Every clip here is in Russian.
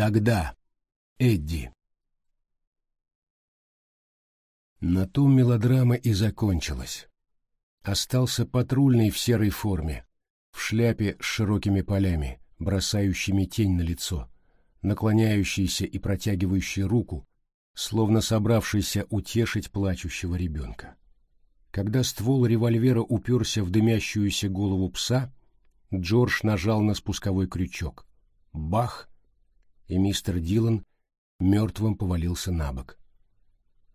Тогда. Эдди. На том мелодрама и закончилась. Остался патрульный в серой форме, в шляпе с широкими полями, бросающими тень на лицо, наклоняющийся и протягивающий руку, словно собравшийся утешить плачущего ребенка. Когда ствол револьвера уперся в дымящуюся голову пса, Джордж нажал на спусковой крючок. Бах! И мистер Дилан мертвым повалился на бок.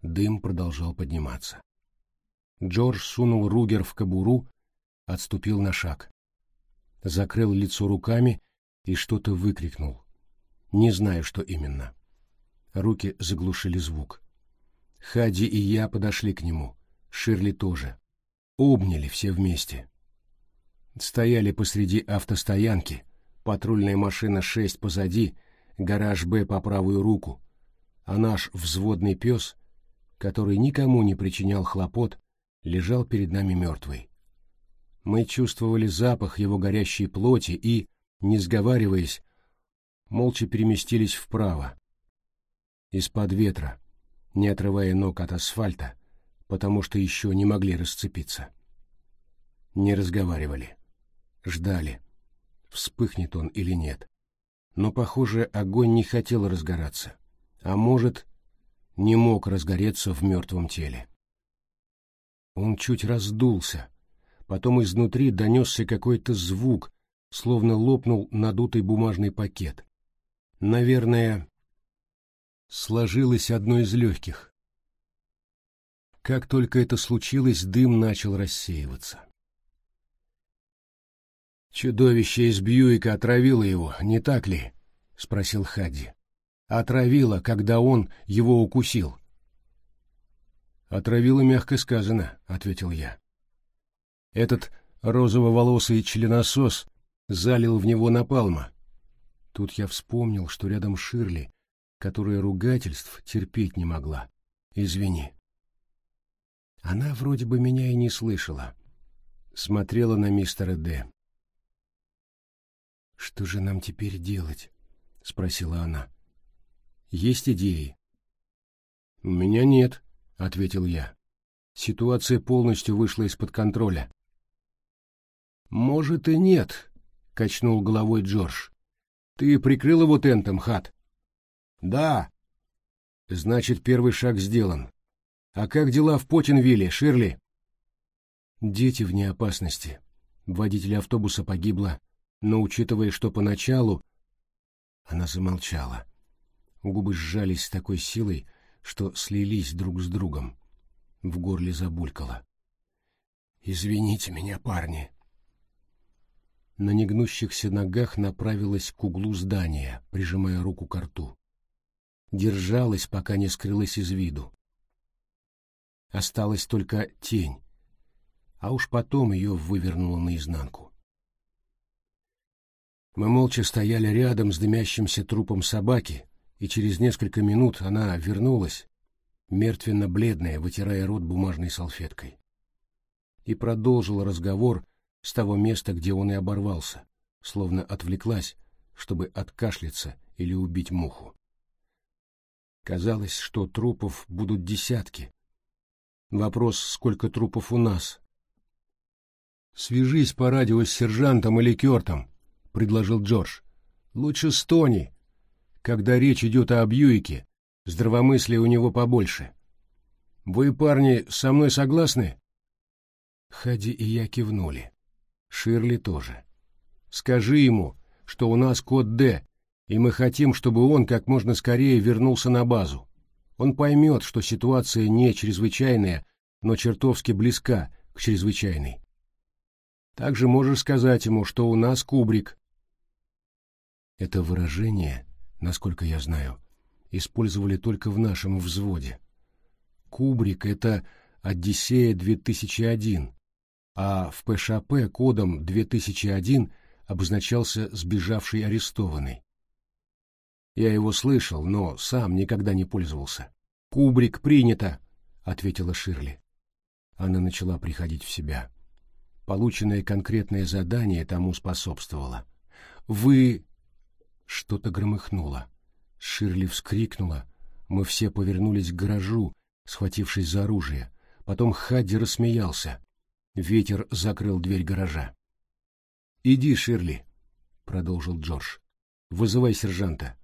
Дым продолжал подниматься. Джордж сунул Ругер в кобуру, отступил на шаг. Закрыл лицо руками и что-то выкрикнул. Не знаю, что именно. Руки заглушили звук. Хади и я подошли к нему. Ширли тоже. Обняли все вместе. Стояли посреди автостоянки, патрульная машина 6 позади, гараж «Б» по правую руку, а наш взводный пес, который никому не причинял хлопот, лежал перед нами мертвый. Мы чувствовали запах его горящей плоти и, не сговариваясь, молча переместились вправо, из-под ветра, не отрывая ног от асфальта, потому что еще не могли расцепиться. Не разговаривали. Ждали, вспыхнет он или нет. Но, похоже, огонь не хотел разгораться, а может, не мог разгореться в мертвом теле. Он чуть раздулся, потом изнутри донесся какой-то звук, словно лопнул надутый бумажный пакет. Наверное, сложилось одно из легких. Как только это случилось, дым начал рассеиваться. «Чудовище из Бьюика отравило его, не так ли?» — спросил Хадди. «Отравило, когда он его укусил». «Отравило, мягко сказано», — ответил я. «Этот розово-волосый членосос залил в него напалма». Тут я вспомнил, что рядом Ширли, которая ругательств терпеть не могла. «Извини». Она вроде бы меня и не слышала. Смотрела на мистера Д. «Что же нам теперь делать?» — спросила она. «Есть идеи?» «У меня нет», — ответил я. «Ситуация полностью вышла из-под контроля». «Может и нет», — качнул головой Джордж. «Ты прикрыл его тентом, Хат?» «Да». «Значит, первый шаг сделан. А как дела в Потинвилле, Ширли? Дети вне опасности. Водитель автобуса погибла, но учитывая, что поначалу... Она замолчала. Губы сжались с такой силой, что слились друг с другом. В горле забулькало. «Извините меня, парни!» На негнущихся ногах направилась к углу здания, прижимая руку к рту. Держалась, пока не скрылась из виду. Осталась только тень, а уж потом ее вывернуло наизнанку. Мы молча стояли рядом с дымящимся трупом собаки, и через несколько минут она вернулась, мертвенно-бледная, вытирая рот бумажной салфеткой. И продолжила разговор с того места, где он и оборвался, словно отвлеклась, чтобы откашляться или убить муху. Казалось, что трупов будут десятки, Вопрос, сколько трупов у нас. «Свяжись по радио с сержантом или Кертом», — предложил Джордж. «Лучше с Тони. Когда речь идет о Бьюике, здравомыслия у него побольше. Вы, парни, со мной согласны?» Хади и я кивнули. Ширли тоже. «Скажи ему, что у нас код Д, и мы хотим, чтобы он как можно скорее вернулся на базу. Он поймет, что ситуация не чрезвычайная, но чертовски близка к чрезвычайной. Также можешь сказать ему, что у нас кубрик. Это выражение, насколько я знаю, использовали только в нашем взводе. Кубрик — это «Одиссея-2001», а в ПШП кодом 2001 обозначался сбежавший арестованный. Я его слышал, но сам никогда не пользовался. «Кубрик принято», — ответила Ширли. Она начала приходить в себя. Полученное конкретное задание тому способствовало. «Вы...» Что-то громыхнуло. Ширли вскрикнула. Мы все повернулись к гаражу, схватившись за оружие. Потом Хадди рассмеялся. Ветер закрыл дверь гаража. «Иди, Ширли», — продолжил Джордж. «Вызывай сержанта.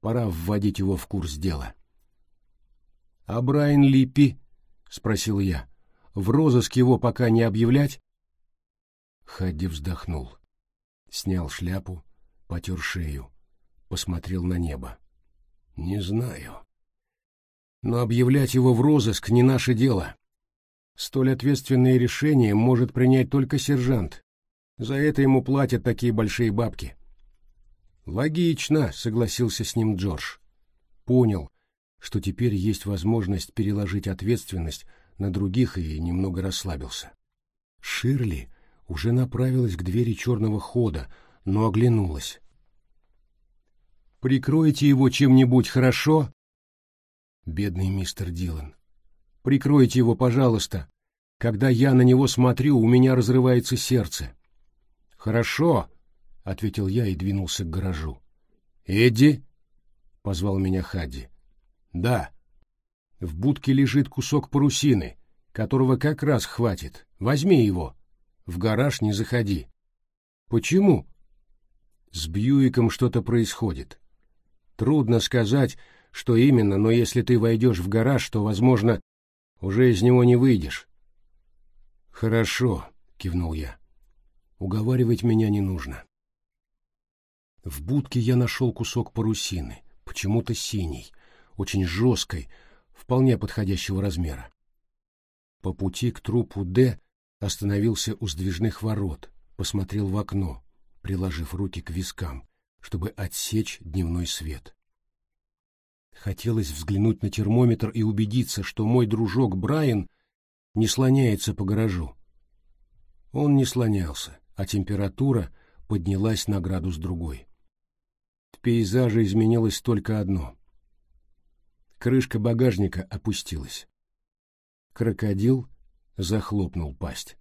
Пора вводить его в курс дела». «А Брайан Липпи?» — спросил я. «В розыск его пока не объявлять?» Хадди вздохнул. Снял шляпу, потер шею, посмотрел на небо. «Не знаю. Но объявлять его в розыск не наше дело. Столь ответственное решение может принять только сержант. За это ему платят такие большие бабки». «Логично», — согласился с ним Джордж. «Понял, что теперь есть возможность переложить ответственность на других и немного расслабился. Ширли уже направилась к двери черного хода, но оглянулась. «Прикройте его чем-нибудь, хорошо?» Бедный мистер Дилан. «Прикройте его, пожалуйста. Когда я на него смотрю, у меня разрывается сердце». «Хорошо», — ответил я и двинулся к гаражу. «Эдди?» — позвал меня Хадди. «Да. В будке лежит кусок парусины, которого как раз хватит. Возьми его. В гараж не заходи». «Почему?» «С Бьюиком что-то происходит. Трудно сказать, что именно, но если ты войдешь в гараж, то, возможно, уже из него не выйдешь». «Хорошо», — кивнул я. «Уговаривать меня не нужно». В будке я нашел кусок парусины, почему-то синий, очень жесткой, вполне подходящего размера. По пути к трупу Д остановился у сдвижных ворот, посмотрел в окно, приложив руки к вискам, чтобы отсечь дневной свет. Хотелось взглянуть на термометр и убедиться, что мой дружок Брайан не слоняется по гаражу. Он не слонялся, а температура поднялась на градус другой. В пейзаже изменилось только одно. Крышка багажника опустилась. Крокодил захлопнул пасть.